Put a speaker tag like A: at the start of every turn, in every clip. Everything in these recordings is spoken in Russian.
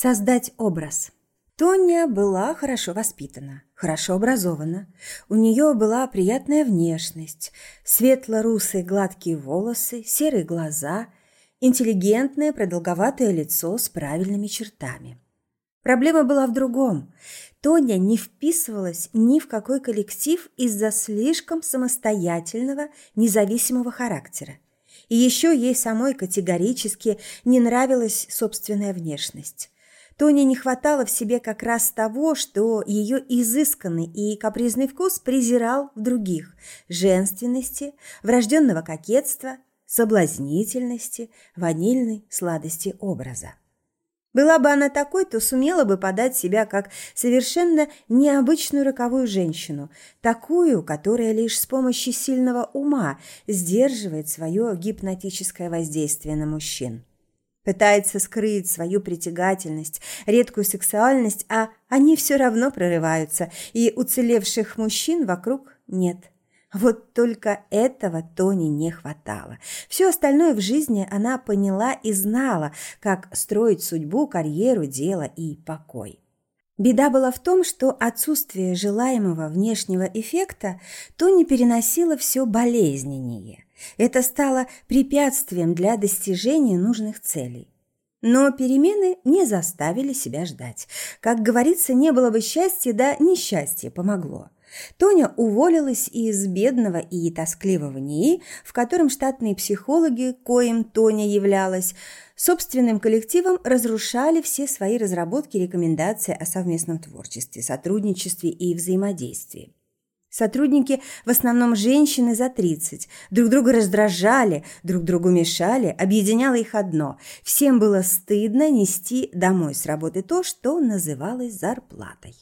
A: Создать образ. Тоня была хорошо воспитана, хорошо образована. У нее была приятная внешность, светло-русые гладкие волосы, серые глаза, интеллигентное продолговатое лицо с правильными чертами. Проблема была в другом. Тоня не вписывалась ни в какой коллектив из-за слишком самостоятельного, независимого характера. И еще ей самой категорически не нравилась собственная внешность. Тоне не хватало в себе как раз того, что ее изысканный и капризный вкус презирал в других – женственности, врожденного кокетства, соблазнительности, ванильной сладости образа. Была бы она такой, то сумела бы подать себя как совершенно необычную роковую женщину, такую, которая лишь с помощью сильного ума сдерживает свое гипнотическое воздействие на мужчин пытается скрыть свою притягательность, редкую сексуальность, а они все равно прорываются, и уцелевших мужчин вокруг нет. Вот только этого Тони не хватало. Все остальное в жизни она поняла и знала, как строить судьбу, карьеру, дело и покой. Беда была в том, что отсутствие желаемого внешнего эффекта Тони переносило все болезненнее – это стало препятствием для достижения нужных целей. Но перемены не заставили себя ждать. Как говорится, не было бы счастья, да несчастье помогло. Тоня уволилась из бедного и тоскливого НИИ, в котором штатные психологи, коим Тоня являлась, собственным коллективом разрушали все свои разработки и рекомендации о совместном творчестве, сотрудничестве и взаимодействии. Сотрудники, в основном женщины за 30, друг друга раздражали, друг другу мешали, объединяло их одно. Всем было стыдно нести домой с работы то, что называлось зарплатой.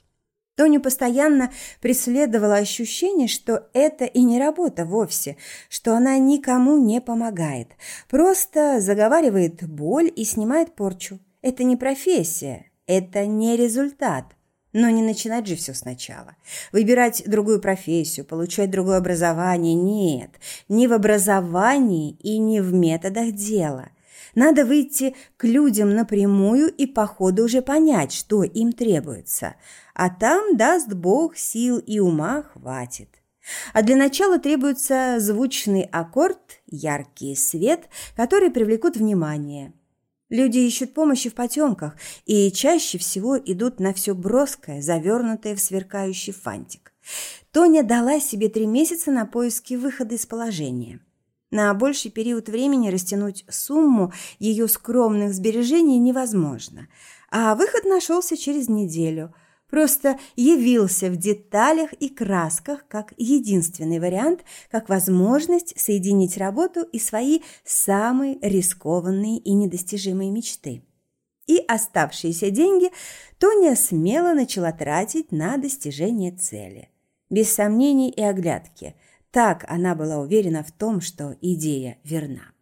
A: Тоню постоянно преследовало ощущение, что это и не работа вовсе, что она никому не помогает, просто заговаривает боль и снимает порчу. Это не профессия, это не результат. Но не начинать же все сначала. Выбирать другую профессию, получать другое образование – нет. Ни в образовании и ни в методах дела. Надо выйти к людям напрямую и по ходу уже понять, что им требуется. А там, даст Бог, сил и ума хватит. А для начала требуется звучный аккорд, яркий свет, который привлекут внимание – Люди ищут помощи в потемках и чаще всего идут на все броское, завернутое в сверкающий фантик. Тоня дала себе три месяца на поиски выхода из положения. На больший период времени растянуть сумму ее скромных сбережений невозможно, а выход нашелся через неделю – просто явился в деталях и красках как единственный вариант, как возможность соединить работу и свои самые рискованные и недостижимые мечты. И оставшиеся деньги Тоня смело начала тратить на достижение цели. Без сомнений и оглядки. Так она была уверена в том, что идея верна.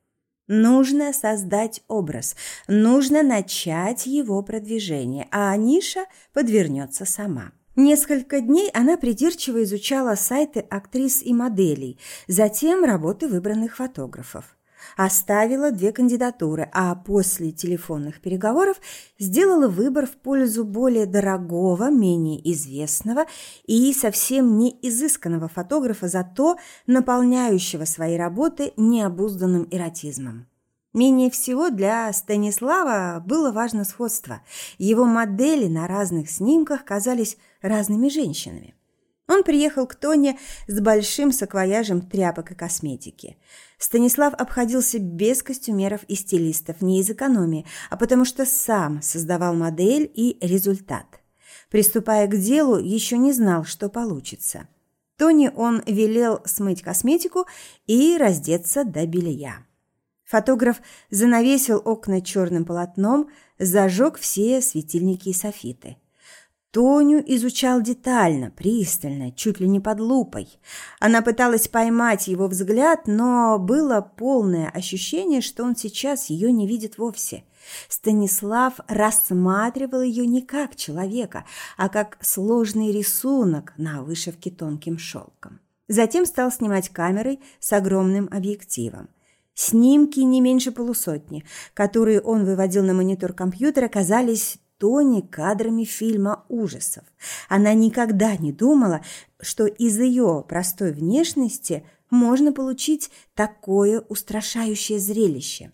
A: Нужно создать образ, нужно начать его продвижение, а ниша подвернется сама. Несколько дней она придирчиво изучала сайты актрис и моделей, затем работы выбранных фотографов оставила две кандидатуры, а после телефонных переговоров сделала выбор в пользу более дорогого, менее известного и совсем не изысканного фотографа, зато наполняющего свои работы необузданным эротизмом. Менее всего для Станислава было важно сходство. Его модели на разных снимках казались разными женщинами. Он приехал к Тоне с большим саквояжем тряпок и косметики. Станислав обходился без костюмеров и стилистов, не из экономии, а потому что сам создавал модель и результат. Приступая к делу, еще не знал, что получится. Тони он велел смыть косметику и раздеться до белья. Фотограф занавесил окна черным полотном, зажег все светильники и софиты – Тоню изучал детально, пристально, чуть ли не под лупой. Она пыталась поймать его взгляд, но было полное ощущение, что он сейчас ее не видит вовсе. Станислав рассматривал ее не как человека, а как сложный рисунок на вышивке тонким шелком. Затем стал снимать камерой с огромным объективом. Снимки не меньше полусотни, которые он выводил на монитор компьютера, казались Тони кадрами фильма ужасов. Она никогда не думала, что из ее простой внешности можно получить такое устрашающее зрелище.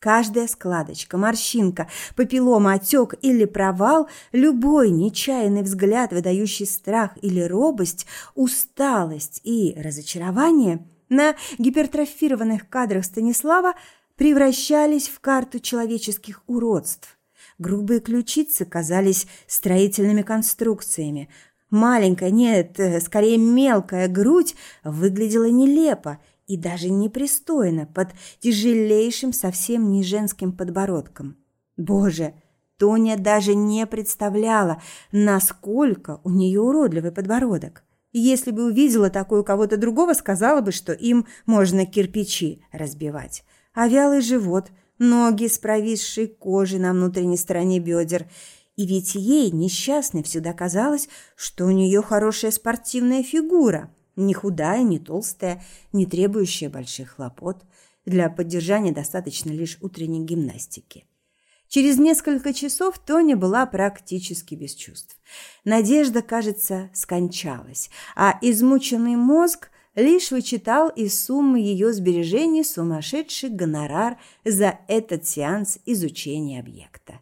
A: Каждая складочка, морщинка, папиллома, отек или провал, любой нечаянный взгляд, выдающий страх или робость, усталость и разочарование на гипертрофированных кадрах Станислава превращались в карту человеческих уродств. Грубые ключицы казались строительными конструкциями. Маленькая, нет, скорее мелкая грудь выглядела нелепо и даже непристойно под тяжелейшим совсем не женским подбородком. Боже, Тоня даже не представляла, насколько у нее уродливый подбородок. Если бы увидела такое у кого-то другого, сказала бы, что им можно кирпичи разбивать. А вялый живот, ноги с провисшей кожей на внутренней стороне бедер. И ведь ей, несчастной, всегда казалось, что у нее хорошая спортивная фигура – не худая, не толстая, не требующая больших хлопот. Для поддержания достаточно лишь утренней гимнастики. Через несколько часов Тоня была практически без чувств. Надежда, кажется, скончалась, а измученный мозг лишь вычитал из суммы ее сбережений сумасшедший гонорар за этот сеанс изучения объекта.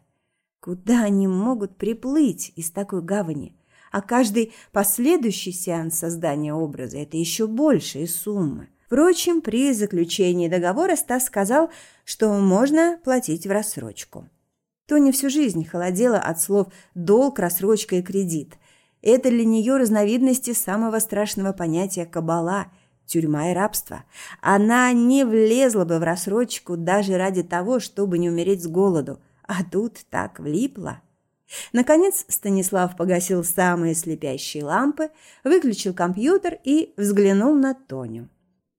A: Куда они могут приплыть из такой гавани? а каждый последующий сеанс создания образа – это еще большие суммы. Впрочем, при заключении договора Стас сказал, что можно платить в рассрочку. Тоня всю жизнь холодела от слов «долг», «рассрочка» и «кредит». Это для нее разновидности самого страшного понятия «кабала», тюрьма и рабство. Она не влезла бы в рассрочку даже ради того, чтобы не умереть с голоду, а тут так влипла. Наконец Станислав погасил самые слепящие лампы, выключил компьютер и взглянул на Тоню.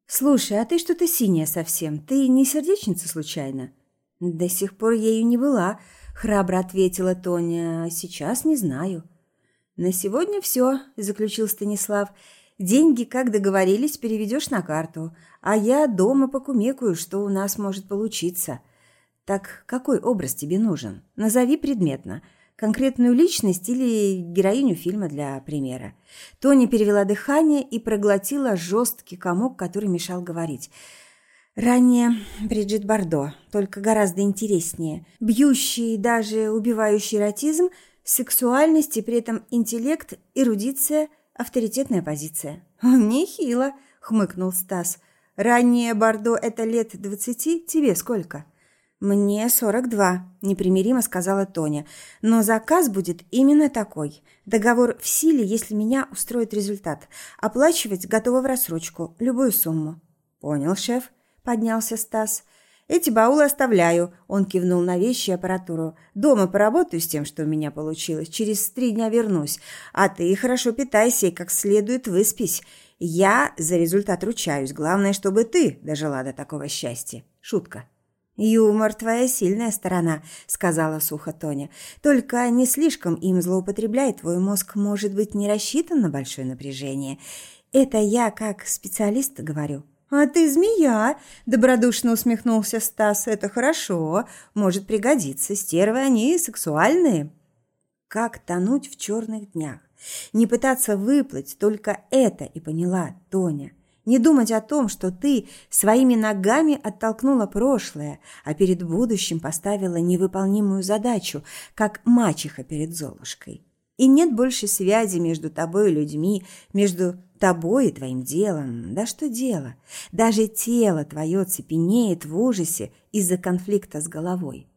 A: «Слушай, а ты что-то синяя совсем. Ты не сердечница случайно?» «До сих пор ею не была», – храбро ответила Тоня. «А сейчас не знаю». «На сегодня все», – заключил Станислав. «Деньги, как договорились, переведешь на карту, а я дома покумекаю, что у нас может получиться». «Так какой образ тебе нужен? Назови предметно» конкретную личность или героиню фильма для примера. Тони перевела дыхание и проглотила жесткий комок, который мешал говорить. Ранее Бриджит Бардо, только гораздо интереснее. Бьющий и даже убивающий эротизм, сексуальность и при этом интеллект, эрудиция, авторитетная позиция. «Нехило», — хмыкнул Стас. «Ранее Бардо – это лет двадцати, тебе сколько?» «Мне сорок два», – непримиримо сказала Тоня. «Но заказ будет именно такой. Договор в силе, если меня устроит результат. Оплачивать готова в рассрочку, любую сумму». «Понял, шеф», – поднялся Стас. «Эти баулы оставляю», – он кивнул на вещи и аппаратуру. «Дома поработаю с тем, что у меня получилось. Через три дня вернусь. А ты хорошо питайся и как следует выспись. Я за результат ручаюсь. Главное, чтобы ты дожила до такого счастья». Шутка. «Юмор – твоя сильная сторона», – сказала сухо Тоня. «Только не слишком им злоупотребляй, твой мозг может быть не рассчитан на большое напряжение. Это я как специалист говорю». «А ты змея!» – добродушно усмехнулся Стас. «Это хорошо, может пригодиться. Стервы они сексуальные». Как тонуть в черных днях? Не пытаться выплыть, только это и поняла Тоня. Не думать о том, что ты своими ногами оттолкнула прошлое, а перед будущим поставила невыполнимую задачу, как мачеха перед Золушкой. И нет больше связи между тобой и людьми, между тобой и твоим делом. Да что дело? Даже тело твое цепенеет в ужасе из-за конфликта с головой.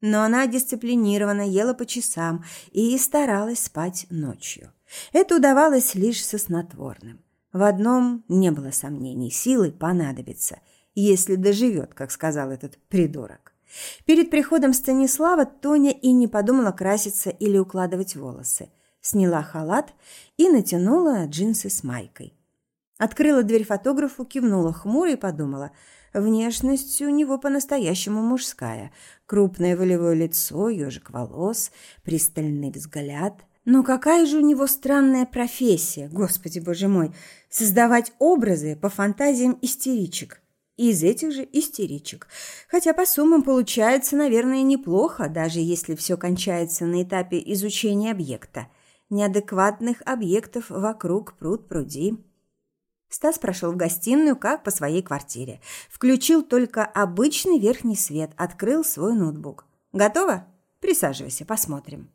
A: Но она дисциплинированно ела по часам и старалась спать ночью. Это удавалось лишь со снотворным. В одном не было сомнений, силы понадобится, если доживет, как сказал этот придурок. Перед приходом Станислава Тоня и не подумала краситься или укладывать волосы. Сняла халат и натянула джинсы с майкой. Открыла дверь фотографу, кивнула хмуро и подумала, внешность у него по-настоящему мужская. Крупное волевое лицо, ежик волос, пристальный взгляд – но какая же у него странная профессия, господи боже мой, создавать образы по фантазиям истеричек. из этих же истеричек. Хотя по суммам получается, наверное, неплохо, даже если все кончается на этапе изучения объекта. Неадекватных объектов вокруг пруд-пруди. Стас прошел в гостиную, как по своей квартире. Включил только обычный верхний свет, открыл свой ноутбук. «Готово? Присаживайся, посмотрим».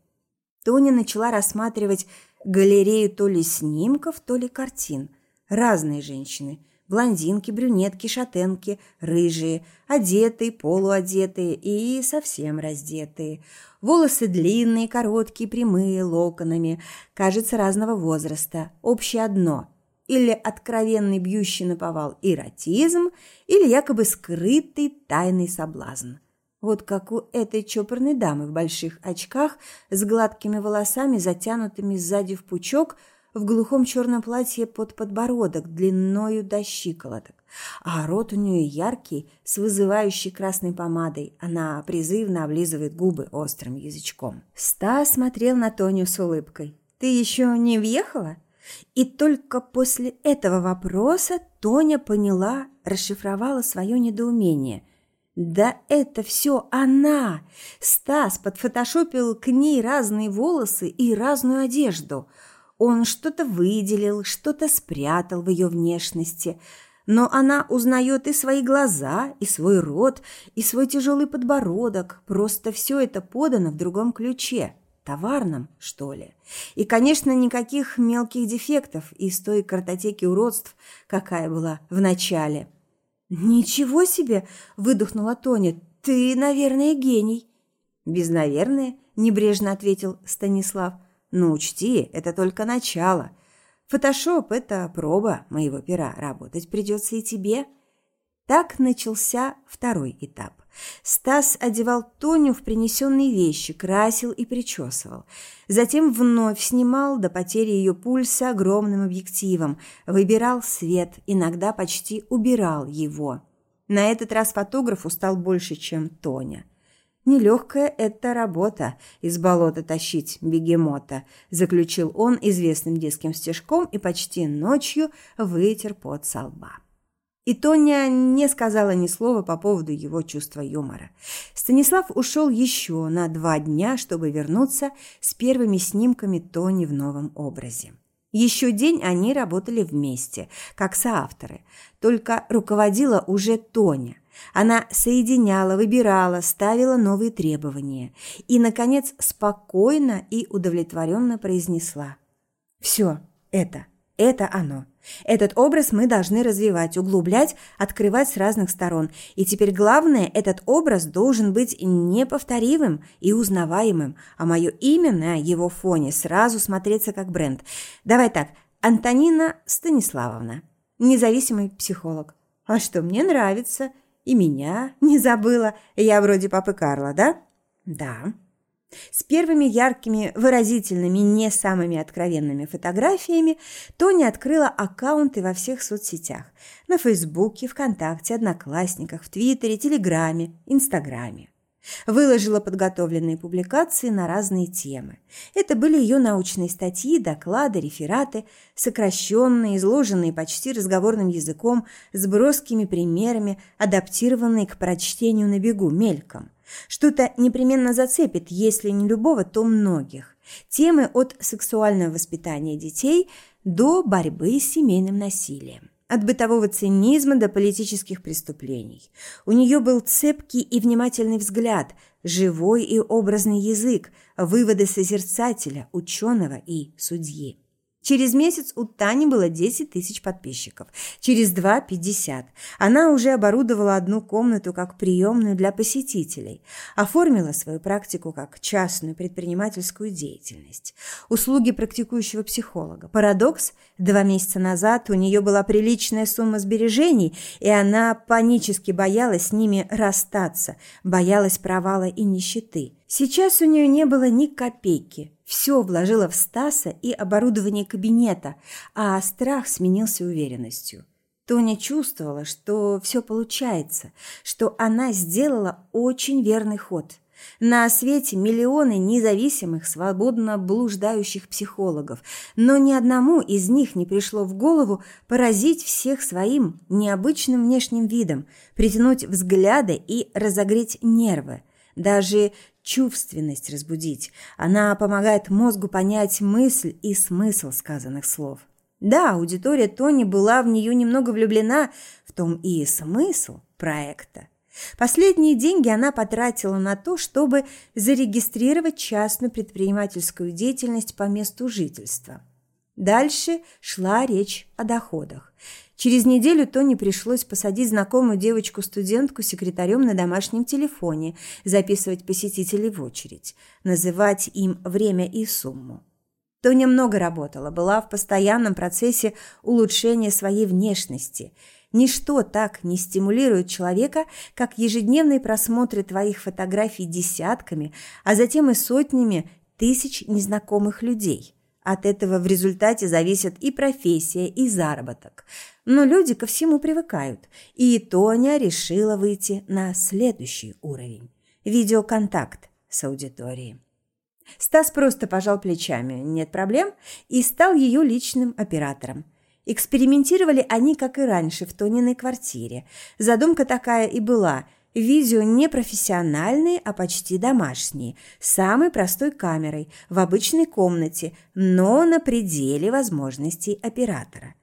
A: Тоня начала рассматривать галерею то ли снимков, то ли картин. Разные женщины – Блондинки, брюнетки, шатенки, рыжие, одетые, полуодетые и совсем раздетые. Волосы длинные, короткие, прямые, локонами, кажется, разного возраста. Общее одно – или откровенный бьющий наповал эротизм, или якобы скрытый тайный соблазн. Вот как у этой чопорной дамы в больших очках с гладкими волосами, затянутыми сзади в пучок – в глухом черном платье под подбородок, длинною до щиколоток. А рот у нее яркий, с вызывающей красной помадой. Она призывно облизывает губы острым язычком. Стас смотрел на Тоню с улыбкой. «Ты еще не въехала?» И только после этого вопроса Тоня поняла, расшифровала свое недоумение. «Да это все она!» Стас подфотошопил к ней разные волосы и разную одежду – он что-то выделил, что-то спрятал в ее внешности, но она узнает и свои глаза, и свой рот, и свой тяжелый подбородок. Просто все это подано в другом ключе, товарном, что ли. И, конечно, никаких мелких дефектов из той картотеки уродств, какая была в начале. «Ничего себе!» – выдохнула Тоня. «Ты, наверное, гений». «Без «наверное», – небрежно ответил Станислав – но учти, это только начало. Фотошоп – это проба моего пера. Работать придется и тебе. Так начался второй этап. Стас одевал Тоню в принесенные вещи, красил и причесывал. Затем вновь снимал до потери ее пульса огромным объективом, выбирал свет, иногда почти убирал его. На этот раз фотограф устал больше, чем Тоня. Нелегкая это работа из болота тащить бегемота, заключил он известным детским стишком и почти ночью вытер пот со лба. И Тоня не сказала ни слова по поводу его чувства юмора. Станислав ушел еще на два дня, чтобы вернуться с первыми снимками Тони в новом образе. Еще день они работали вместе, как соавторы, только руководила уже Тоня. Она соединяла, выбирала, ставила новые требования и, наконец, спокойно и удовлетворенно произнесла. «Все, это, это оно. Этот образ мы должны развивать, углублять, открывать с разных сторон. И теперь главное, этот образ должен быть неповторимым и узнаваемым, а мое имя на его фоне сразу смотреться как бренд. Давай так, Антонина Станиславовна, независимый психолог. А что, мне нравится. И меня не забыла. Я вроде папы Карла, да? Да. С первыми яркими, выразительными, не самыми откровенными фотографиями Тоня открыла аккаунты во всех соцсетях. На Фейсбуке, ВКонтакте, Одноклассниках, в Твиттере, Телеграме, Инстаграме. Выложила подготовленные публикации на разные темы. Это были ее научные статьи, доклады, рефераты, сокращенные, изложенные почти разговорным языком, с броскими примерами, адаптированные к прочтению на бегу, мельком. Что-то непременно зацепит, если не любого, то многих. Темы от сексуального воспитания детей до борьбы с семейным насилием. От бытового цинизма до политических преступлений. У нее был цепкий и внимательный взгляд, живой и образный язык, выводы созерцателя, ученого и судьи. Через месяц у Тани было 10 тысяч подписчиков, через два – 50. Она уже оборудовала одну комнату как приемную для посетителей, оформила свою практику как частную предпринимательскую деятельность. Услуги практикующего психолога. Парадокс – два месяца назад у нее была приличная сумма сбережений, и она панически боялась с ними расстаться, боялась провала и нищеты. Сейчас у нее не было ни копейки – все вложила в Стаса и оборудование кабинета, а страх сменился уверенностью. Тоня чувствовала, что все получается, что она сделала очень верный ход. На свете миллионы независимых, свободно блуждающих психологов, но ни одному из них не пришло в голову поразить всех своим необычным внешним видом, притянуть взгляды и разогреть нервы, даже чувственность разбудить. Она помогает мозгу понять мысль и смысл сказанных слов. Да, аудитория Тони была в нее немного влюблена, в том и смысл проекта. Последние деньги она потратила на то, чтобы зарегистрировать частную предпринимательскую деятельность по месту жительства. Дальше шла речь о доходах. Через неделю Тони пришлось посадить знакомую девочку-студентку секретарем на домашнем телефоне, записывать посетителей в очередь, называть им время и сумму. Тоня много работала, была в постоянном процессе улучшения своей внешности – Ничто так не стимулирует человека, как ежедневные просмотры твоих фотографий десятками, а затем и сотнями тысяч незнакомых людей. От этого в результате зависит и профессия, и заработок. Но люди ко всему привыкают, и Тоня решила выйти на следующий уровень – видеоконтакт с аудиторией. Стас просто пожал плечами «нет проблем» и стал ее личным оператором. Экспериментировали они, как и раньше, в Тониной квартире. Задумка такая и была. Видео не профессиональные, а почти домашние, с самой простой камерой, в обычной комнате, но на пределе возможностей оператора.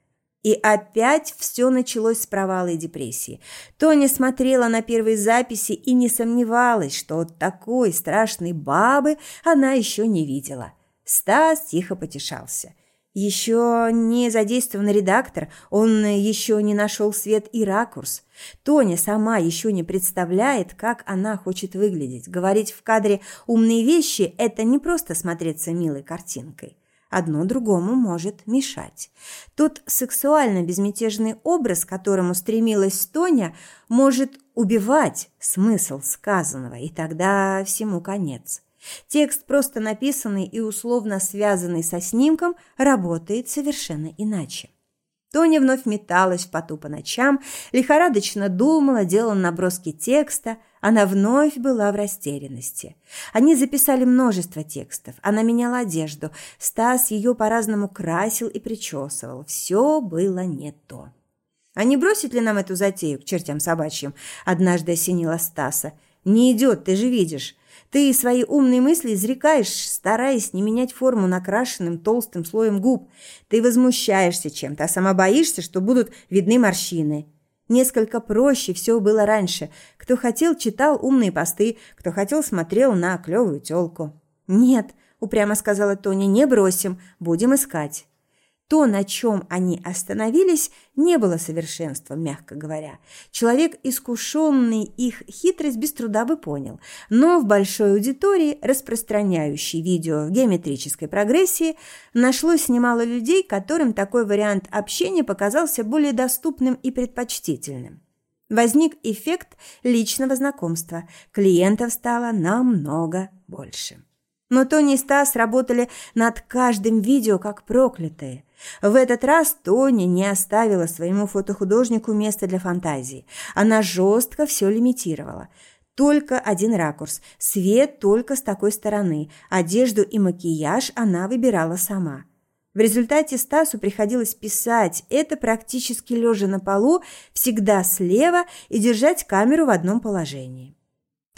A: И опять все началось с провала и депрессии. Тоня смотрела на первые записи и не сомневалась, что такой страшной бабы она еще не видела. Стас тихо потешался – еще не задействован редактор, он еще не нашел свет и ракурс. Тоня сама еще не представляет, как она хочет выглядеть. Говорить в кадре умные вещи – это не просто смотреться милой картинкой. Одно другому может мешать. Тот сексуально безмятежный образ, к которому стремилась Тоня, может убивать смысл сказанного, и тогда всему конец. Текст, просто написанный и условно связанный со снимком, работает совершенно иначе. Тоня вновь металась в поту по ночам, лихорадочно думала, делала наброски текста. Она вновь была в растерянности. Они записали множество текстов. Она меняла одежду. Стас ее по-разному красил и причесывал. Все было не то. «А не бросить ли нам эту затею к чертям собачьим?» Однажды осенила Стаса. «Не идет, ты же видишь. Ты свои умные мысли изрекаешь, стараясь не менять форму накрашенным толстым слоем губ. Ты возмущаешься чем-то, а сама боишься, что будут видны морщины. Несколько проще все было раньше. Кто хотел, читал умные посты, кто хотел, смотрел на клевую тёлку. «Нет», – упрямо сказала Тоня, – «не бросим, будем искать». То, на чем они остановились, не было совершенством, мягко говоря. Человек, искушенный их хитрость, без труда бы понял. Но в большой аудитории, распространяющей видео в геометрической прогрессии, нашлось немало людей, которым такой вариант общения показался более доступным и предпочтительным. Возник эффект личного знакомства. Клиентов стало намного больше. Но Тони и Стас работали над каждым видео как проклятые. В этот раз Тони не оставила своему фотохудожнику места для фантазии. Она жестко все лимитировала. Только один ракурс, свет только с такой стороны, одежду и макияж она выбирала сама. В результате Стасу приходилось писать это практически лежа на полу, всегда слева и держать камеру в одном положении.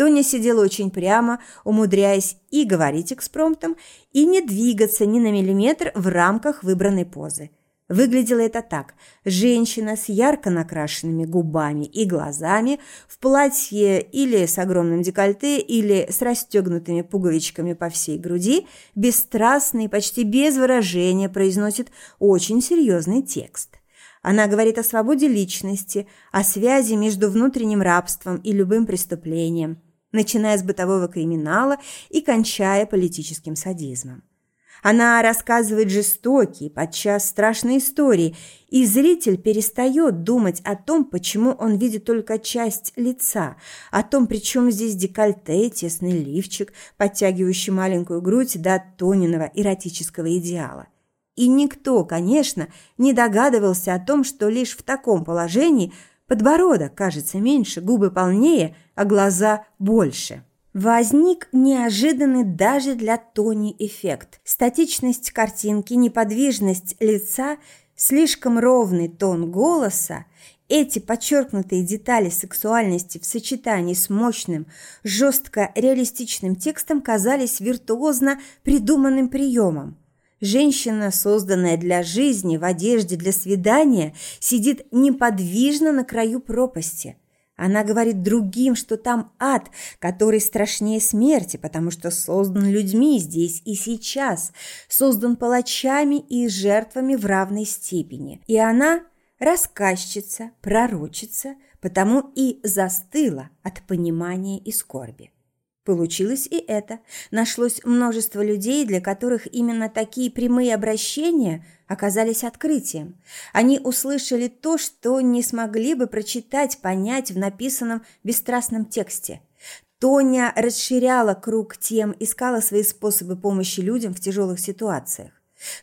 A: Тоня сидела очень прямо, умудряясь и говорить экспромтом, и не двигаться ни на миллиметр в рамках выбранной позы. Выглядело это так. Женщина с ярко накрашенными губами и глазами, в платье или с огромным декольте, или с расстегнутыми пуговичками по всей груди, бесстрастно и почти без выражения произносит очень серьезный текст. Она говорит о свободе личности, о связи между внутренним рабством и любым преступлением – начиная с бытового криминала и кончая политическим садизмом. Она рассказывает жестокие, подчас страшные истории, и зритель перестает думать о том, почему он видит только часть лица, о том, при чем здесь декольте, тесный лифчик, подтягивающий маленькую грудь до Тониного эротического идеала. И никто, конечно, не догадывался о том, что лишь в таком положении – Подбородок кажется меньше, губы полнее, а глаза больше. Возник неожиданный даже для Тони эффект. Статичность картинки, неподвижность лица, слишком ровный тон голоса эти подчеркнутые детали сексуальности в сочетании с мощным, жестко реалистичным текстом казались виртуозно придуманным приемом. Женщина, созданная для жизни в одежде для свидания, сидит неподвижно на краю пропасти. Она говорит другим, что там ад, который страшнее смерти, потому что создан людьми здесь и сейчас, создан палачами и жертвами в равной степени. И она рассказчица, пророчица, потому и застыла от понимания и скорби. Получилось и это. Нашлось множество людей, для которых именно такие прямые обращения оказались открытием. Они услышали то, что не смогли бы прочитать, понять в написанном бесстрастном тексте. Тоня расширяла круг тем, искала свои способы помощи людям в тяжелых ситуациях.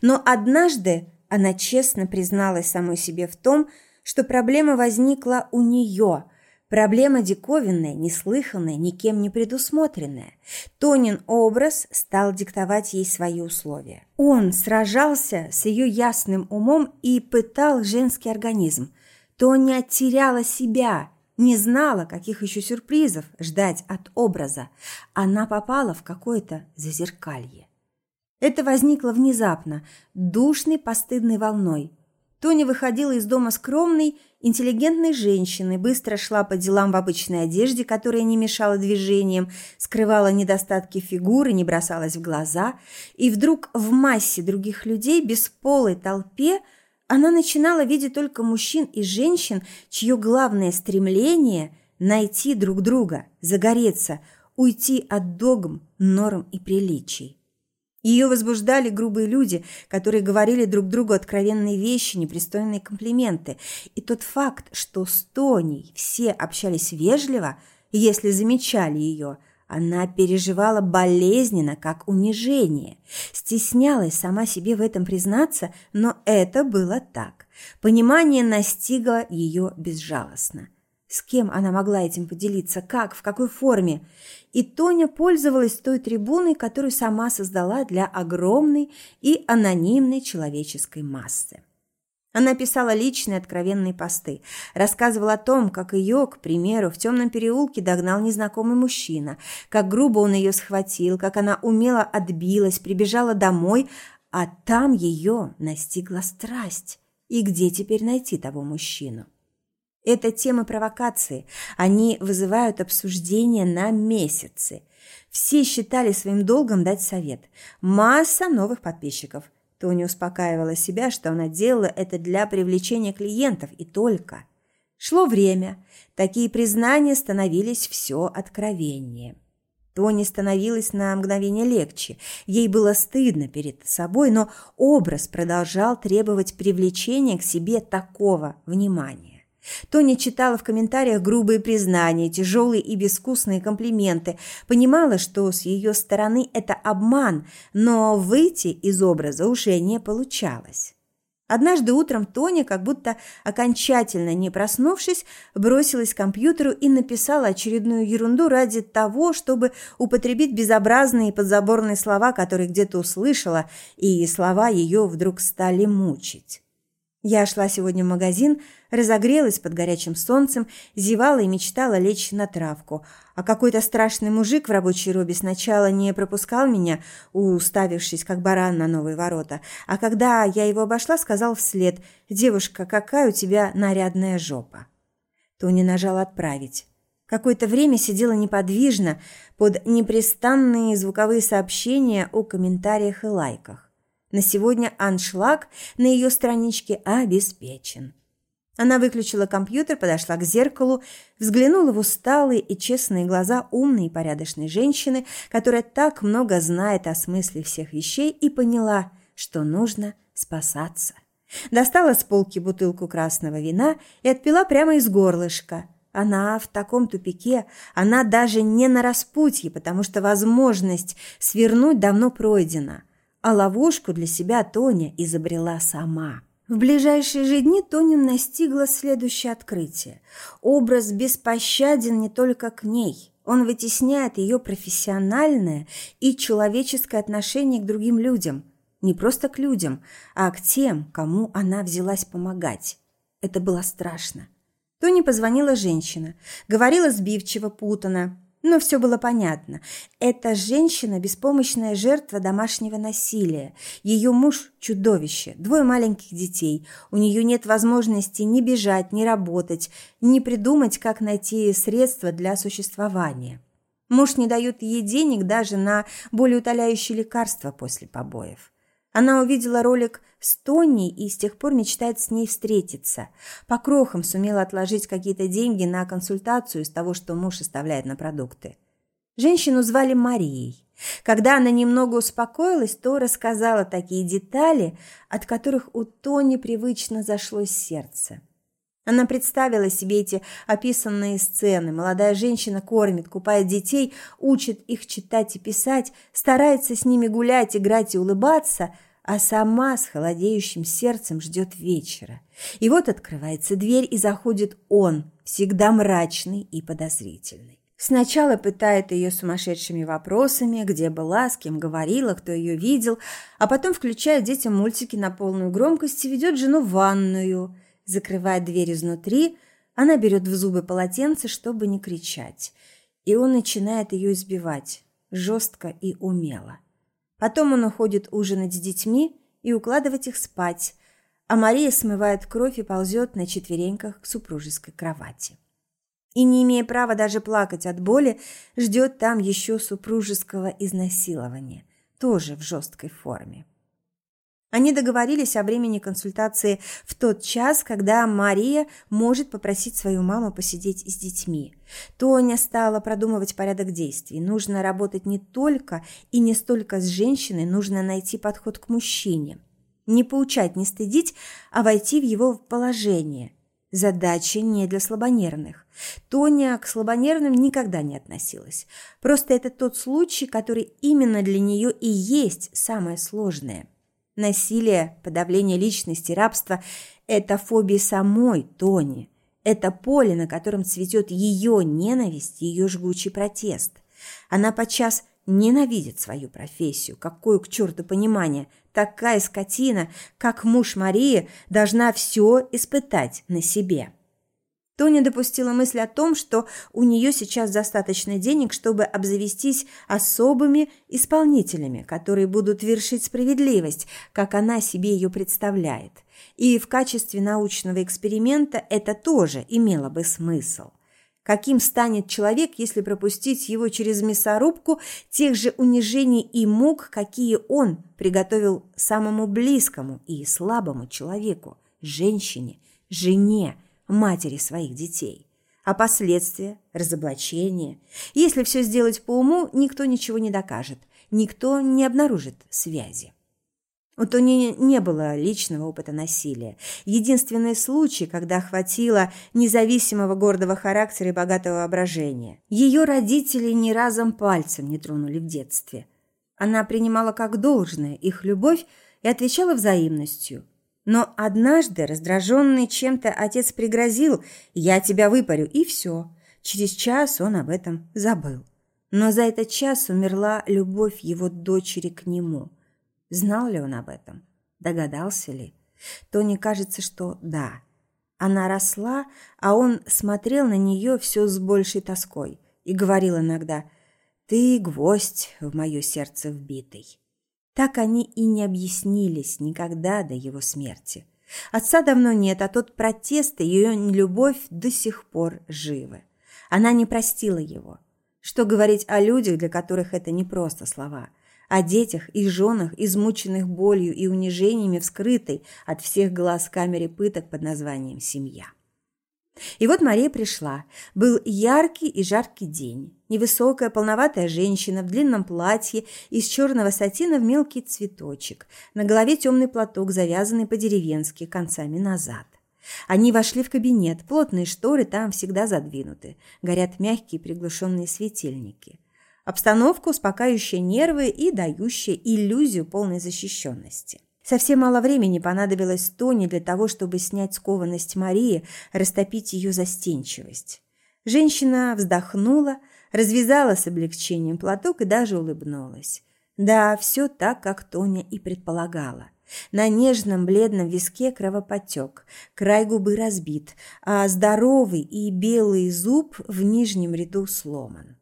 A: Но однажды она честно призналась самой себе в том, что проблема возникла у нее. Проблема диковинная, неслыханная, никем не предусмотренная. Тонин образ стал диктовать ей свои условия. Он сражался с ее ясным умом и пытал женский организм. Тоня теряла себя, не знала, каких еще сюрпризов ждать от образа. Она попала в какое-то зазеркалье. Это возникло внезапно, душной постыдной волной. Тоня выходила из дома скромной, интеллигентной женщины, быстро шла по делам в обычной одежде, которая не мешала движениям, скрывала недостатки фигуры, не бросалась в глаза, и вдруг в массе других людей, бесполой толпе, она начинала видеть только мужчин и женщин, чье главное стремление – найти друг друга, загореться, уйти от догм, норм и приличий. Ее возбуждали грубые люди, которые говорили друг другу откровенные вещи, непристойные комплименты. И тот факт, что с Тоней все общались вежливо, если замечали ее, она переживала болезненно, как унижение. Стеснялась сама себе в этом признаться, но это было так. Понимание настигло ее безжалостно. С кем она могла этим поделиться? Как? В какой форме? И Тоня пользовалась той трибуной, которую сама создала для огромной и анонимной человеческой массы. Она писала личные откровенные посты, рассказывала о том, как ее, к примеру, в темном переулке догнал незнакомый мужчина, как грубо он ее схватил, как она умело отбилась, прибежала домой, а там ее настигла страсть. И где теперь найти того мужчину? Это темы провокации. Они вызывают обсуждение на месяцы. Все считали своим долгом дать совет. Масса новых подписчиков. Тони успокаивала себя, что она делала это для привлечения клиентов и только. Шло время. Такие признания становились все откровеннее. Тони становилось на мгновение легче. Ей было стыдно перед собой, но образ продолжал требовать привлечения к себе такого внимания. Тоня читала в комментариях грубые признания, тяжелые и безвкусные комплименты, понимала, что с ее стороны это обман, но выйти из образа уже не получалось. Однажды утром Тоня, как будто окончательно не проснувшись, бросилась к компьютеру и написала очередную ерунду ради того, чтобы употребить безобразные подзаборные слова, которые где-то услышала, и слова ее вдруг стали мучить. Я шла сегодня в магазин, разогрелась под горячим солнцем, зевала и мечтала лечь на травку. А какой-то страшный мужик в рабочей робе сначала не пропускал меня, уставившись, как баран на новые ворота, а когда я его обошла, сказал вслед «Девушка, какая у тебя нарядная жопа». Тони нажал «Отправить». Какое-то время сидела неподвижно под непрестанные звуковые сообщения о комментариях и лайках. На сегодня аншлаг на ее страничке обеспечен. Она выключила компьютер, подошла к зеркалу, взглянула в усталые и честные глаза умной и порядочной женщины, которая так много знает о смысле всех вещей, и поняла, что нужно спасаться. Достала с полки бутылку красного вина и отпила прямо из горлышка. Она в таком тупике, она даже не на распутье, потому что возможность свернуть давно пройдена а ловушку для себя Тоня изобрела сама. В ближайшие же дни Тоню настигло следующее открытие. Образ беспощаден не только к ней. Он вытесняет ее профессиональное и человеческое отношение к другим людям. Не просто к людям, а к тем, кому она взялась помогать. Это было страшно. Тони позвонила женщина. Говорила сбивчиво, путано. Но все было понятно. Эта женщина – беспомощная жертва домашнего насилия. Ее муж – чудовище, двое маленьких детей. У нее нет возможности ни бежать, ни работать, ни придумать, как найти средства для существования. Муж не дает ей денег даже на болеутоляющие лекарства после побоев. Она увидела ролик с Тони и с тех пор мечтает с ней встретиться. По крохам сумела отложить какие-то деньги на консультацию из того, что муж оставляет на продукты. Женщину звали Марией. Когда она немного успокоилась, то рассказала такие детали, от которых у Тони привычно зашлось сердце. Она представила себе эти описанные сцены. Молодая женщина кормит, купает детей, учит их читать и писать, старается с ними гулять, играть и улыбаться, а сама с холодеющим сердцем ждет вечера. И вот открывается дверь, и заходит он, всегда мрачный и подозрительный. Сначала пытает ее сумасшедшими вопросами, где была, с кем говорила, кто ее видел, а потом включает детям мультики на полную громкость и ведет жену в ванную – Закрывая дверь изнутри, она берет в зубы полотенце, чтобы не кричать. И он начинает ее избивать, жестко и умело. Потом он уходит ужинать с детьми и укладывать их спать, а Мария смывает кровь и ползет на четвереньках к супружеской кровати. И, не имея права даже плакать от боли, ждет там еще супружеского изнасилования, тоже в жесткой форме. Они договорились о времени консультации в тот час, когда Мария может попросить свою маму посидеть с детьми. Тоня стала продумывать порядок действий. Нужно работать не только и не столько с женщиной, нужно найти подход к мужчине. Не поучать, не стыдить, а войти в его положение. Задача не для слабонервных. Тоня к слабонервным никогда не относилась. Просто это тот случай, который именно для нее и есть самое сложное – Насилие, подавление личности, рабство – это фобия самой Тони. Это поле, на котором цветет ее ненависть, ее жгучий протест. Она подчас ненавидит свою профессию. Какое к черту понимание? Такая скотина, как муж Марии, должна все испытать на себе. Тоня допустила мысль о том, что у нее сейчас достаточно денег, чтобы обзавестись особыми исполнителями, которые будут вершить справедливость, как она себе ее представляет. И в качестве научного эксперимента это тоже имело бы смысл. Каким станет человек, если пропустить его через мясорубку тех же унижений и мук, какие он приготовил самому близкому и слабому человеку – женщине, жене – матери своих детей. А последствия, разоблачения. Если все сделать по уму, никто ничего не докажет, никто не обнаружит связи. У Тони не было личного опыта насилия. Единственный случай, когда хватило независимого гордого характера и богатого воображения. Ее родители ни разом пальцем не тронули в детстве. Она принимала как должное их любовь и отвечала взаимностью – но однажды, раздраженный чем-то, отец пригрозил «Я тебя выпарю», и все. Через час он об этом забыл. Но за этот час умерла любовь его дочери к нему. Знал ли он об этом? Догадался ли? Тони кажется, что да. Она росла, а он смотрел на нее все с большей тоской и говорил иногда «Ты гвоздь в мое сердце вбитый». Так они и не объяснились никогда до его смерти. Отца давно нет, а тот протест и ее нелюбовь до сих пор живы. Она не простила его. Что говорить о людях, для которых это не просто слова, о детях и женах, измученных болью и унижениями, вскрытой от всех глаз камере пыток под названием «семья». И вот Мария пришла. Был яркий и жаркий день. Невысокая, полноватая женщина в длинном платье из черного сатина в мелкий цветочек. На голове темный платок, завязанный по-деревенски, концами назад. Они вошли в кабинет. Плотные шторы там всегда задвинуты. Горят мягкие приглушенные светильники. Обстановка, успокаивающая нервы и дающая иллюзию полной защищенности. Совсем мало времени понадобилось Тони для того, чтобы снять скованность Марии, растопить ее застенчивость. Женщина вздохнула, развязала с облегчением платок и даже улыбнулась. Да, все так, как Тоня и предполагала. На нежном бледном виске кровоподтек, край губы разбит, а здоровый и белый зуб в нижнем ряду сломан.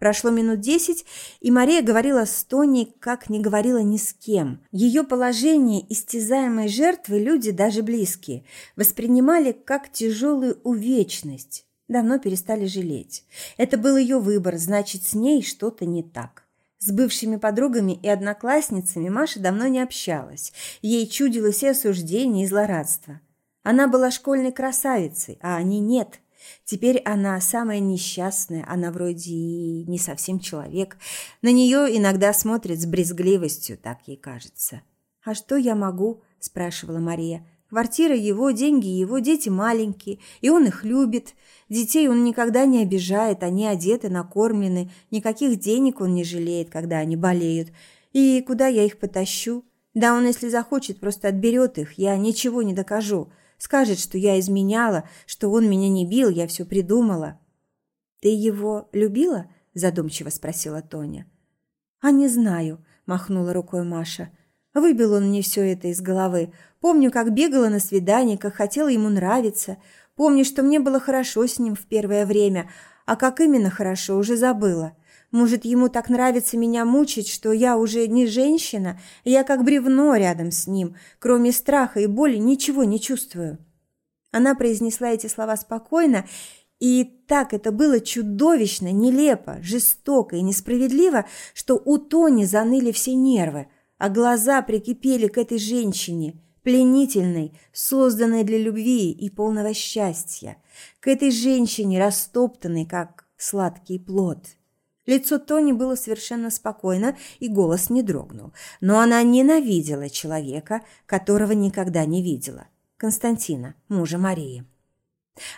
A: Прошло минут десять, и Мария говорила с Тони, как не говорила ни с кем. Ее положение истязаемой жертвы люди, даже близкие, воспринимали как тяжелую увечность. Давно перестали жалеть. Это был ее выбор, значит, с ней что-то не так. С бывшими подругами и одноклассницами Маша давно не общалась. Ей чудилось и осуждение, и злорадство. Она была школьной красавицей, а они нет – Теперь она самая несчастная, она вроде и не совсем человек. На нее иногда смотрят с брезгливостью, так ей кажется. «А что я могу?» – спрашивала Мария. «Квартира его, деньги его, дети маленькие, и он их любит. Детей он никогда не обижает, они одеты, накормлены, никаких денег он не жалеет, когда они болеют. И куда я их потащу? Да он, если захочет, просто отберет их, я ничего не докажу». Скажет, что я изменяла, что он меня не бил, я все придумала. Ты его любила? задумчиво спросила Тоня. А не знаю, махнула рукой Маша. Выбил он мне все это из головы. Помню, как бегала на свидание, как хотела ему нравиться. Помню, что мне было хорошо с ним в первое время, а как именно хорошо, уже забыла. Может, ему так нравится меня мучить, что я уже не женщина, я как бревно рядом с ним, кроме страха и боли ничего не чувствую. Она произнесла эти слова спокойно, и так это было чудовищно, нелепо, жестоко и несправедливо, что у Тони заныли все нервы, а глаза прикипели к этой женщине, пленительной, созданной для любви и полного счастья, к этой женщине, растоптанной, как сладкий плод. Лицо Тони было совершенно спокойно, и голос не дрогнул. Но она ненавидела человека, которого никогда не видела. Константина, мужа Марии.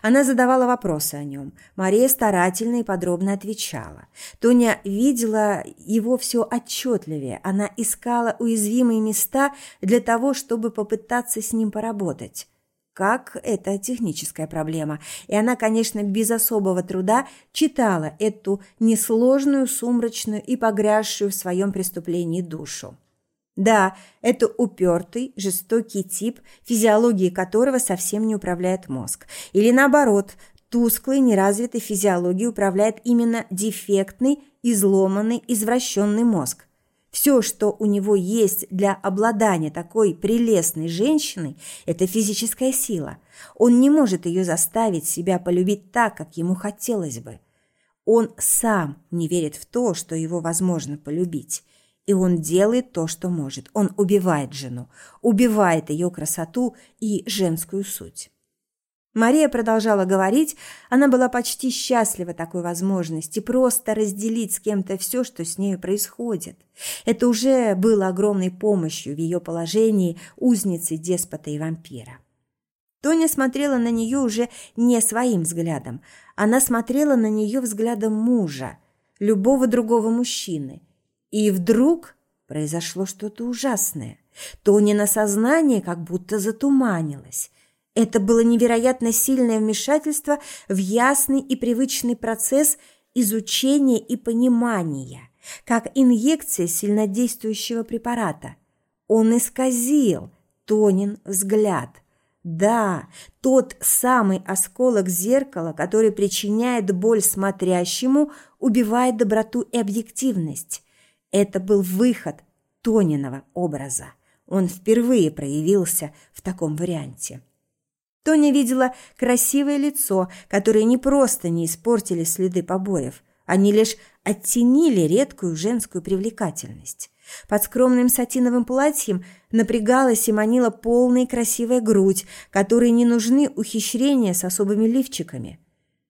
A: Она задавала вопросы о нем. Мария старательно и подробно отвечала. Тоня видела его все отчетливее. Она искала уязвимые места для того, чтобы попытаться с ним поработать как это техническая проблема. И она, конечно, без особого труда читала эту несложную, сумрачную и погрязшую в своем преступлении душу. Да, это упертый, жестокий тип, физиологии которого совсем не управляет мозг. Или наоборот, тусклый, неразвитый физиологией управляет именно дефектный, изломанный, извращенный мозг. Все, что у него есть для обладания такой прелестной женщиной, это физическая сила. Он не может ее заставить себя полюбить так, как ему хотелось бы. Он сам не верит в то, что его возможно полюбить. И он делает то, что может. Он убивает жену, убивает ее красоту и женскую суть. Мария продолжала говорить, она была почти счастлива такой возможности просто разделить с кем-то все, что с нею происходит. Это уже было огромной помощью в ее положении узницы, деспота и вампира. Тоня смотрела на нее уже не своим взглядом. Она смотрела на нее взглядом мужа, любого другого мужчины. И вдруг произошло что-то ужасное. Тоня на сознание как будто затуманилась. Это было невероятно сильное вмешательство в ясный и привычный процесс изучения и понимания, как инъекция сильнодействующего препарата. Он исказил Тонин взгляд. Да, тот самый осколок зеркала, который причиняет боль смотрящему, убивает доброту и объективность. Это был выход Тониного образа. Он впервые проявился в таком варианте. Тоня видела красивое лицо, которое не просто не испортили следы побоев, они лишь оттенили редкую женскую привлекательность. Под скромным сатиновым платьем напрягалась и манила полная красивая грудь, которой не нужны ухищрения с особыми лифчиками.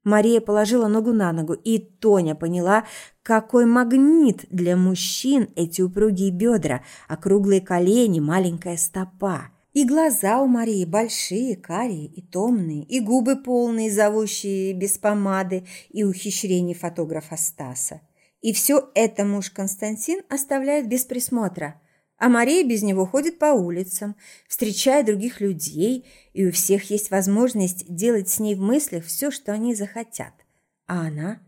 A: Мария положила ногу на ногу, и Тоня поняла, какой магнит для мужчин эти упругие бедра, округлые колени, маленькая стопа – и глаза у Марии большие, карие и томные, и губы полные, зовущие без помады и ухищрений фотографа Стаса. И все это муж Константин оставляет без присмотра. А Мария без него ходит по улицам, встречая других людей, и у всех есть возможность делать с ней в мыслях все, что они захотят. А она?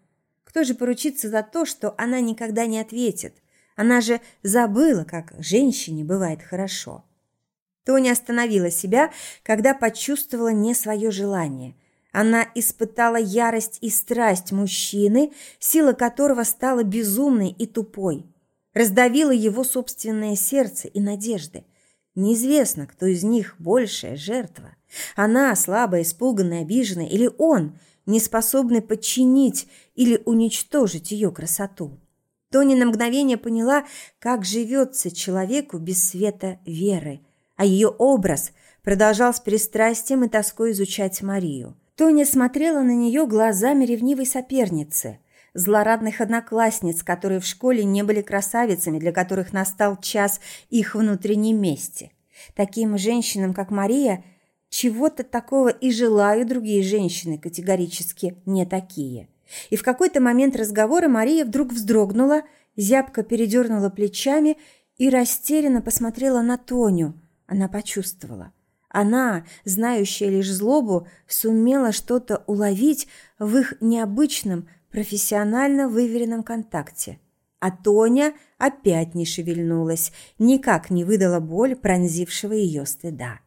A: Кто же поручится за то, что она никогда не ответит? Она же забыла, как женщине бывает хорошо. Тоня остановила себя, когда почувствовала не свое желание. Она испытала ярость и страсть мужчины, сила которого стала безумной и тупой. Раздавила его собственное сердце и надежды. Неизвестно, кто из них большая жертва. Она, слабая, испуганная, обиженная, или он, не способный подчинить или уничтожить ее красоту. Тони на мгновение поняла, как живется человеку без света веры, а ее образ продолжал с пристрастием и тоской изучать Марию. Тоня смотрела на нее глазами ревнивой соперницы, злорадных одноклассниц, которые в школе не были красавицами, для которых настал час их внутренней мести. Таким женщинам, как Мария, чего-то такого и желают другие женщины, категорически не такие – и в какой-то момент разговора Мария вдруг вздрогнула, зябко передернула плечами и растерянно посмотрела на Тоню. Она почувствовала. Она, знающая лишь злобу, сумела что-то уловить в их необычном, профессионально выверенном контакте. А Тоня опять не шевельнулась, никак не выдала боль пронзившего ее стыда.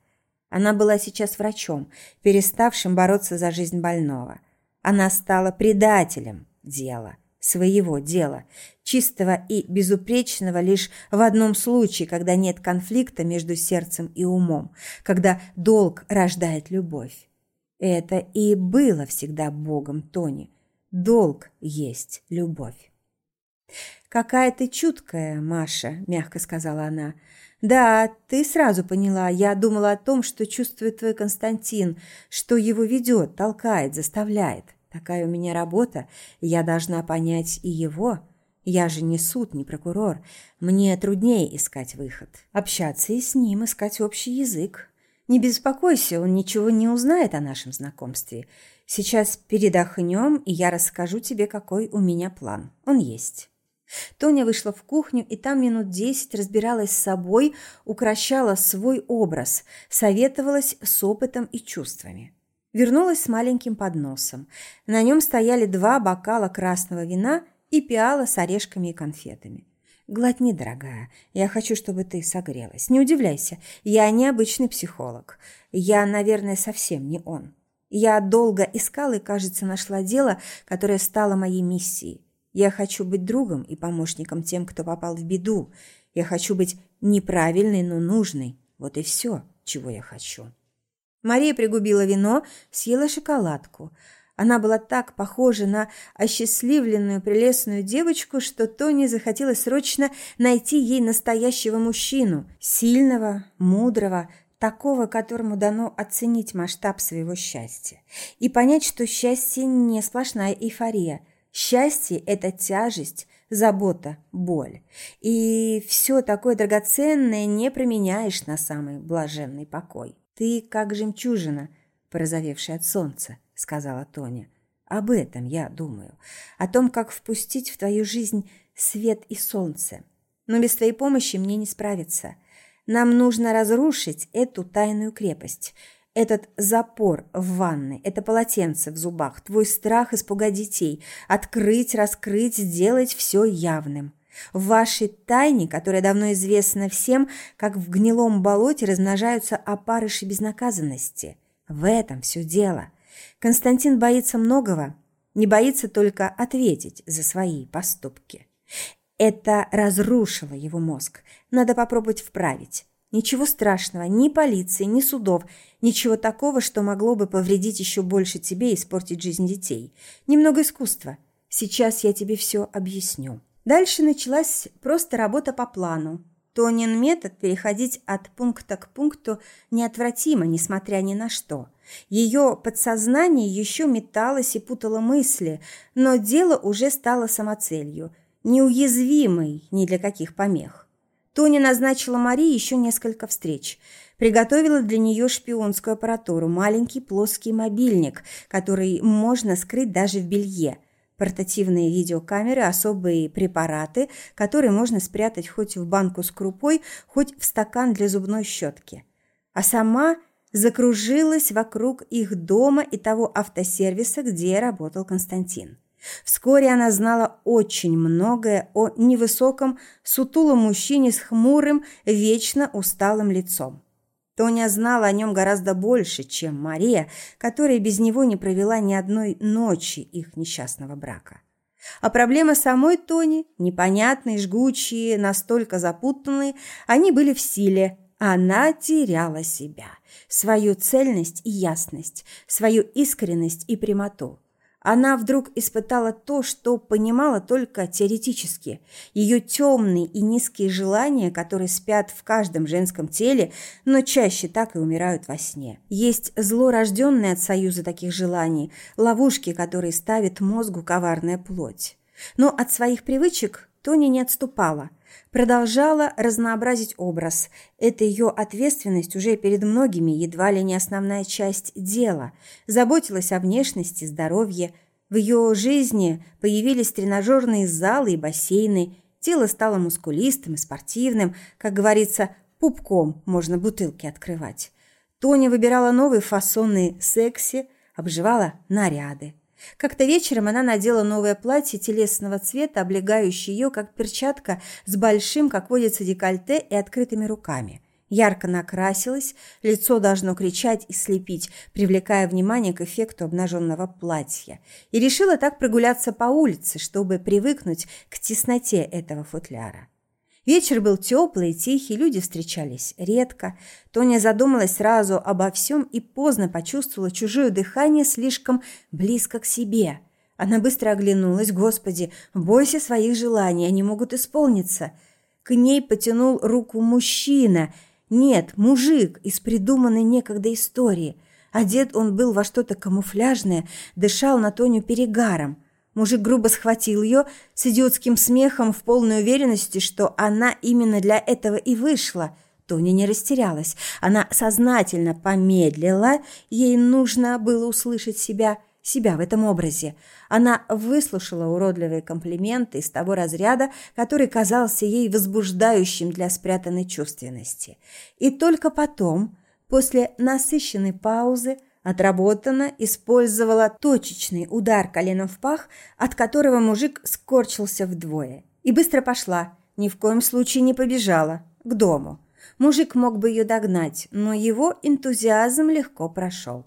A: Она была сейчас врачом, переставшим бороться за жизнь больного. Она стала предателем дела, своего дела, чистого и безупречного лишь в одном случае, когда нет конфликта между сердцем и умом, когда долг рождает любовь. Это и было всегда Богом Тони. Долг есть любовь. «Какая ты чуткая, Маша», – мягко сказала она. «Да, ты сразу поняла. Я думала о том, что чувствует твой Константин, что его ведет, толкает, заставляет. Такая у меня работа, я должна понять и его. Я же не суд, не прокурор. Мне труднее искать выход. Общаться и с ним, искать общий язык. Не беспокойся, он ничего не узнает о нашем знакомстве. Сейчас передохнем, и я расскажу тебе, какой у меня план. Он есть». Тоня вышла в кухню и там минут десять разбиралась с собой, укращала свой образ, советовалась с опытом и чувствами. Вернулась с маленьким подносом. На нем стояли два бокала красного вина и пиала с орешками и конфетами. «Глотни, дорогая, я хочу, чтобы ты согрелась. Не удивляйся, я не обычный психолог. Я, наверное, совсем не он. Я долго искала и, кажется, нашла дело, которое стало моей миссией. Я хочу быть другом и помощником тем, кто попал в беду. Я хочу быть неправильной, но нужной. Вот и все, чего я хочу». Мария пригубила вино, съела шоколадку. Она была так похожа на осчастливленную прелестную девочку, что Тони захотелось срочно найти ей настоящего мужчину, сильного, мудрого, такого, которому дано оценить масштаб своего счастья и понять, что счастье не сплошная эйфория. Счастье – это тяжесть, забота, боль. И все такое драгоценное не променяешь на самый блаженный покой. «Ты как жемчужина, порозовевшая от солнца», — сказала Тоня. «Об этом я думаю. О том, как впустить в твою жизнь свет и солнце. Но без твоей помощи мне не справиться. Нам нужно разрушить эту тайную крепость». Этот запор в ванной, это полотенце в зубах, твой страх испугать детей, открыть, раскрыть, сделать все явным. В вашей тайне, которая давно известна всем, как в гнилом болоте размножаются опарыши безнаказанности. В этом все дело. Константин боится многого, не боится только ответить за свои поступки. Это разрушило его мозг. Надо попробовать вправить. Ничего страшного, ни полиции, ни судов, ничего такого, что могло бы повредить еще больше тебе и испортить жизнь детей. Немного искусства. Сейчас я тебе все объясню. Дальше началась просто работа по плану. Тонин метод переходить от пункта к пункту неотвратимо, несмотря ни на что. Ее подсознание еще металось и путало мысли, но дело уже стало самоцелью, неуязвимой ни для каких помех. Тоня назначила Марии еще несколько встреч. Приготовила для нее шпионскую аппаратуру, маленький плоский мобильник, который можно скрыть даже в белье – портативные видеокамеры, особые препараты, которые можно спрятать хоть в банку с крупой, хоть в стакан для зубной щетки. А сама закружилась вокруг их дома и того автосервиса, где работал Константин. Вскоре она знала очень многое о невысоком, сутулом мужчине с хмурым, вечно усталым лицом. Тоня знала о нем гораздо больше, чем Мария, которая без него не провела ни одной ночи их несчастного брака. А проблемы самой Тони, непонятные, жгучие, настолько запутанные, они были в силе. Она теряла себя, свою цельность и ясность, свою искренность и прямоту. Она вдруг испытала то, что понимала только теоретически. Ее темные и низкие желания, которые спят в каждом женском теле, но чаще так и умирают во сне. Есть зло, рожденное от союза таких желаний, ловушки, которые ставит мозгу коварная плоть. Но от своих привычек Тони не отступала – продолжала разнообразить образ. Это ее ответственность уже перед многими, едва ли не основная часть дела. Заботилась о внешности, здоровье. В ее жизни появились тренажерные залы и бассейны. Тело стало мускулистым и спортивным. Как говорится, пупком можно бутылки открывать. Тоня выбирала новые фасоны секси, обживала наряды. Как-то вечером она надела новое платье телесного цвета, облегающее ее, как перчатка, с большим, как водится, декольте и открытыми руками. Ярко накрасилась, лицо должно кричать и слепить, привлекая внимание к эффекту обнаженного платья. И решила так прогуляться по улице, чтобы привыкнуть к тесноте этого футляра. Вечер был теплый, тихий, люди встречались редко. Тоня задумалась сразу обо всем и поздно почувствовала чужое дыхание слишком близко к себе. Она быстро оглянулась. Господи, бойся своих желаний, они могут исполниться. К ней потянул руку мужчина. Нет, мужик из придуманной некогда истории. Одет он был во что-то камуфляжное, дышал на Тоню перегаром. Мужик грубо схватил ее с идиотским смехом в полной уверенности, что она именно для этого и вышла. Тоня не растерялась. Она сознательно помедлила. Ей нужно было услышать себя, себя в этом образе. Она выслушала уродливые комплименты из того разряда, который казался ей возбуждающим для спрятанной чувственности. И только потом, после насыщенной паузы, Отработано, использовала точечный удар коленом в пах, от которого мужик скорчился вдвое. И быстро пошла, ни в коем случае не побежала, к дому. Мужик мог бы ее догнать, но его энтузиазм легко прошел.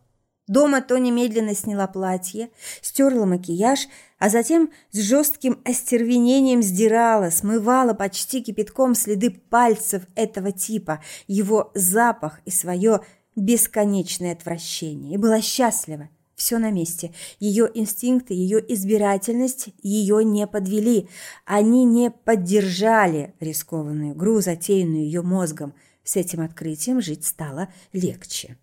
A: Дома Тоня медленно сняла платье, стерла макияж, а затем с жестким остервенением сдирала, смывала почти кипятком следы пальцев этого типа, его запах и свое бесконечное отвращение и была счастлива. Все на месте. Ее инстинкты, ее избирательность ее не подвели. Они не поддержали рискованную игру, затеянную ее мозгом. С этим открытием жить стало легче.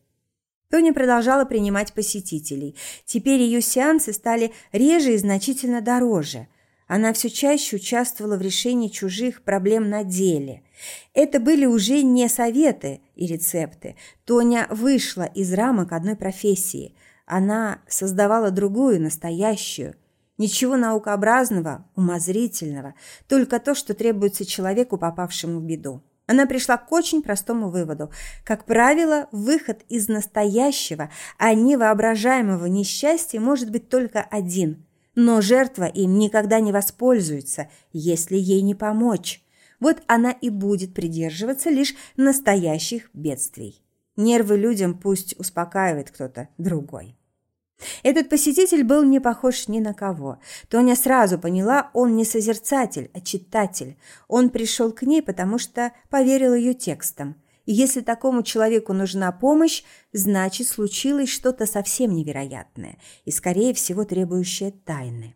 A: Тоня продолжала принимать посетителей. Теперь ее сеансы стали реже и значительно дороже – она все чаще участвовала в решении чужих проблем на деле. Это были уже не советы и рецепты. Тоня вышла из рамок одной профессии. Она создавала другую, настоящую. Ничего наукообразного, умозрительного, только то, что требуется человеку, попавшему в беду. Она пришла к очень простому выводу. Как правило, выход из настоящего, а не воображаемого несчастья может быть только один – но жертва им никогда не воспользуется, если ей не помочь. Вот она и будет придерживаться лишь настоящих бедствий. Нервы людям пусть успокаивает кто-то другой. Этот посетитель был не похож ни на кого. Тоня сразу поняла, он не созерцатель, а читатель. Он пришел к ней, потому что поверил ее текстам – если такому человеку нужна помощь, значит, случилось что-то совсем невероятное и, скорее всего, требующее тайны.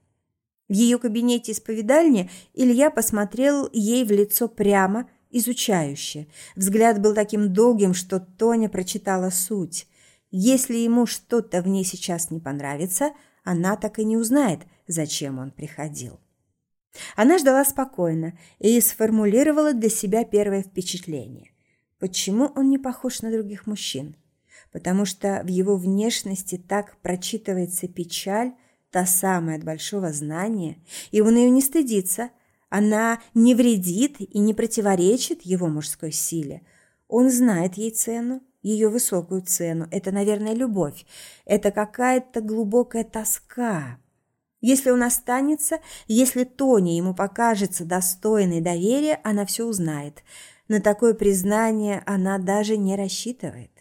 A: В ее кабинете исповедальни Илья посмотрел ей в лицо прямо, изучающе. Взгляд был таким долгим, что Тоня прочитала суть. Если ему что-то в ней сейчас не понравится, она так и не узнает, зачем он приходил. Она ждала спокойно и сформулировала для себя первое впечатление. Почему он не похож на других мужчин? Потому что в его внешности так прочитывается печаль, та самая от большого знания, и он ее не стыдится. Она не вредит и не противоречит его мужской силе. Он знает ей цену, ее высокую цену. Это, наверное, любовь. Это какая-то глубокая тоска. Если он останется, если Тоня ему покажется достойной доверия, она все узнает. На такое признание она даже не рассчитывает.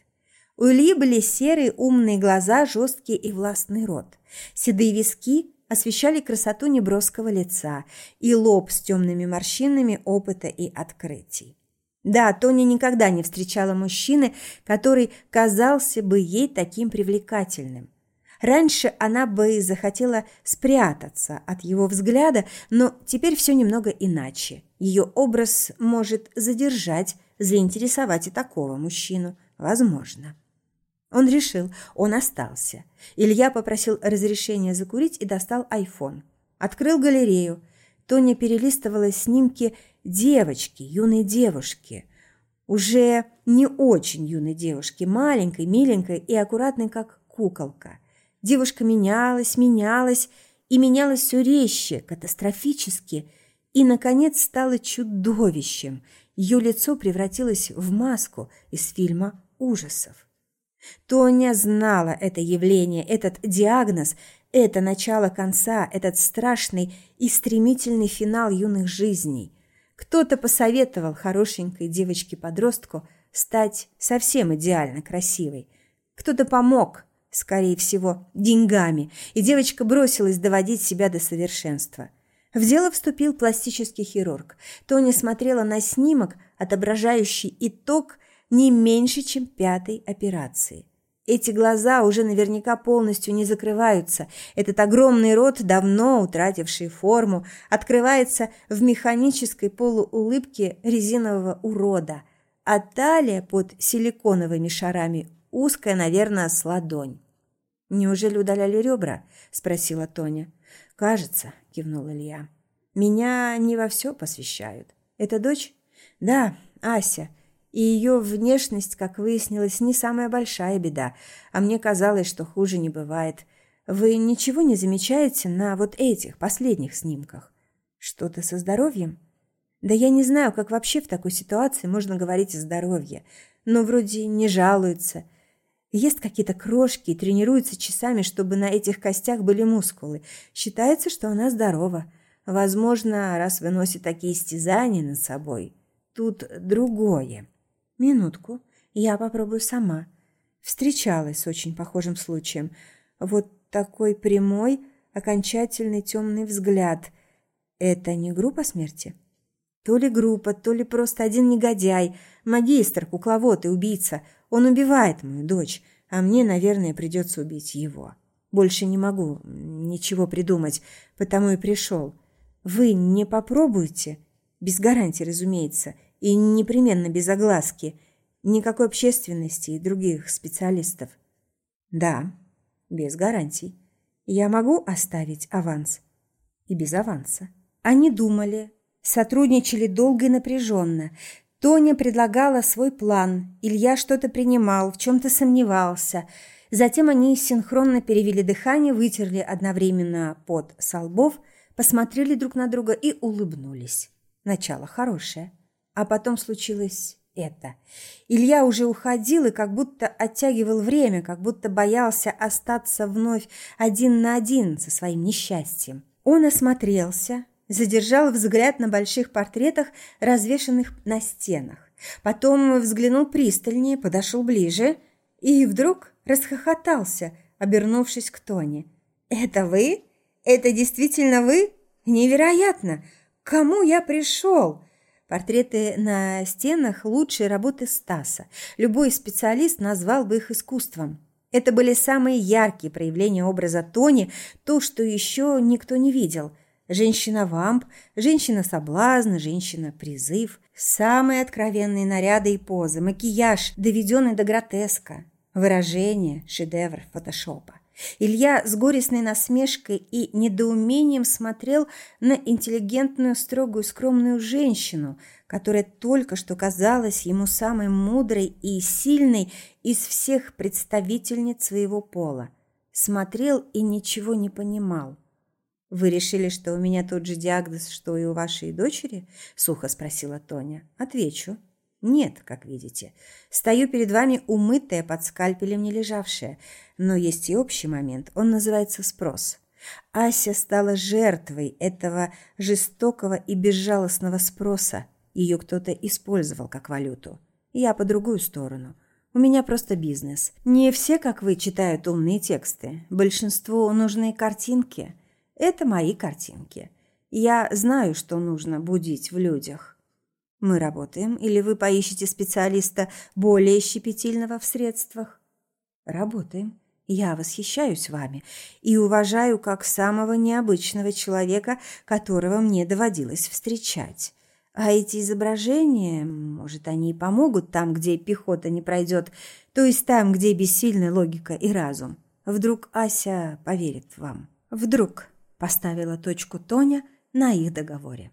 A: У Ильи были серые умные глаза, жесткий и властный рот. Седые виски освещали красоту неброского лица и лоб с темными морщинами опыта и открытий. Да, Тоня никогда не встречала мужчины, который казался бы ей таким привлекательным. Раньше она бы захотела спрятаться от его взгляда, но теперь все немного иначе. Ее образ может задержать, заинтересовать и такого мужчину. Возможно. Он решил, он остался. Илья попросил разрешения закурить и достал айфон. Открыл галерею. Тоня перелистывала снимки девочки, юной девушки. Уже не очень юной девушки, маленькой, миленькой и аккуратной, как куколка – Девушка менялась, менялась и менялась все резче, катастрофически, и, наконец, стала чудовищем. Ее лицо превратилось в маску из фильма ужасов. Тоня знала это явление, этот диагноз, это начало конца, этот страшный и стремительный финал юных жизней. Кто-то посоветовал хорошенькой девочке-подростку стать совсем идеально красивой. Кто-то помог – скорее всего, деньгами, и девочка бросилась доводить себя до совершенства. В дело вступил пластический хирург. Тоня смотрела на снимок, отображающий итог не меньше, чем пятой операции. Эти глаза уже наверняка полностью не закрываются. Этот огромный рот, давно утративший форму, открывается в механической полуулыбке резинового урода, а талия под силиконовыми шарами узкая, наверное, с ладонь. «Неужели удаляли ребра?» – спросила Тоня. «Кажется», – кивнул Илья. «Меня не во все посвящают. Это дочь?» «Да, Ася. И ее внешность, как выяснилось, не самая большая беда, а мне казалось, что хуже не бывает. Вы ничего не замечаете на вот этих последних снимках? Что-то со здоровьем?» «Да я не знаю, как вообще в такой ситуации можно говорить о здоровье. Но вроде не жалуется» ест какие-то крошки и тренируется часами, чтобы на этих костях были мускулы. Считается, что она здорова. Возможно, раз выносит такие истязания над собой. Тут другое. Минутку, я попробую сама. Встречалась с очень похожим случаем. Вот такой прямой, окончательный темный взгляд. Это не группа смерти? То ли группа, то ли просто один негодяй, магистр, кукловод и убийца – он убивает мою дочь, а мне, наверное, придется убить его. Больше не могу ничего придумать, потому и пришел. Вы не попробуйте? Без гарантии, разумеется, и непременно без огласки. Никакой общественности и других специалистов. Да, без гарантий. Я могу оставить аванс? И без аванса. Они думали, сотрудничали долго и напряженно. Тоня предлагала свой план, Илья что-то принимал, в чем-то сомневался. Затем они синхронно перевели дыхание, вытерли одновременно под со лбов, посмотрели друг на друга и улыбнулись. Начало хорошее. А потом случилось это. Илья уже уходил и как будто оттягивал время, как будто боялся остаться вновь один на один со своим несчастьем. Он осмотрелся, задержал взгляд на больших портретах, развешанных на стенах. Потом взглянул пристальнее, подошел ближе и вдруг расхохотался, обернувшись к Тоне. «Это вы? Это действительно вы? Невероятно! К кому я пришел?» Портреты на стенах – лучшие работы Стаса. Любой специалист назвал бы их искусством. Это были самые яркие проявления образа Тони, то, что еще никто не видел – Женщина-вамп, женщина-соблазн, женщина-призыв. Самые откровенные наряды и позы, макияж, доведенный до гротеска. Выражение – шедевр фотошопа. Илья с горестной насмешкой и недоумением смотрел на интеллигентную, строгую, скромную женщину, которая только что казалась ему самой мудрой и сильной из всех представительниц своего пола. Смотрел и ничего не понимал. «Вы решили, что у меня тот же диагноз, что и у вашей дочери?» – сухо спросила Тоня. «Отвечу. Нет, как видите. Стою перед вами умытая, под скальпелем не лежавшая. Но есть и общий момент. Он называется спрос. Ася стала жертвой этого жестокого и безжалостного спроса. Ее кто-то использовал как валюту. Я по другую сторону. У меня просто бизнес. Не все, как вы, читают умные тексты. Большинству нужны картинки. Это мои картинки. Я знаю, что нужно будить в людях. Мы работаем, или вы поищете специалиста более щепетильного в средствах? Работаем. Я восхищаюсь вами и уважаю как самого необычного человека, которого мне доводилось встречать. А эти изображения, может, они и помогут там, где пехота не пройдет, то есть там, где бессильны логика и разум. Вдруг Ася поверит вам. Вдруг поставила точку Тоня на их договоре.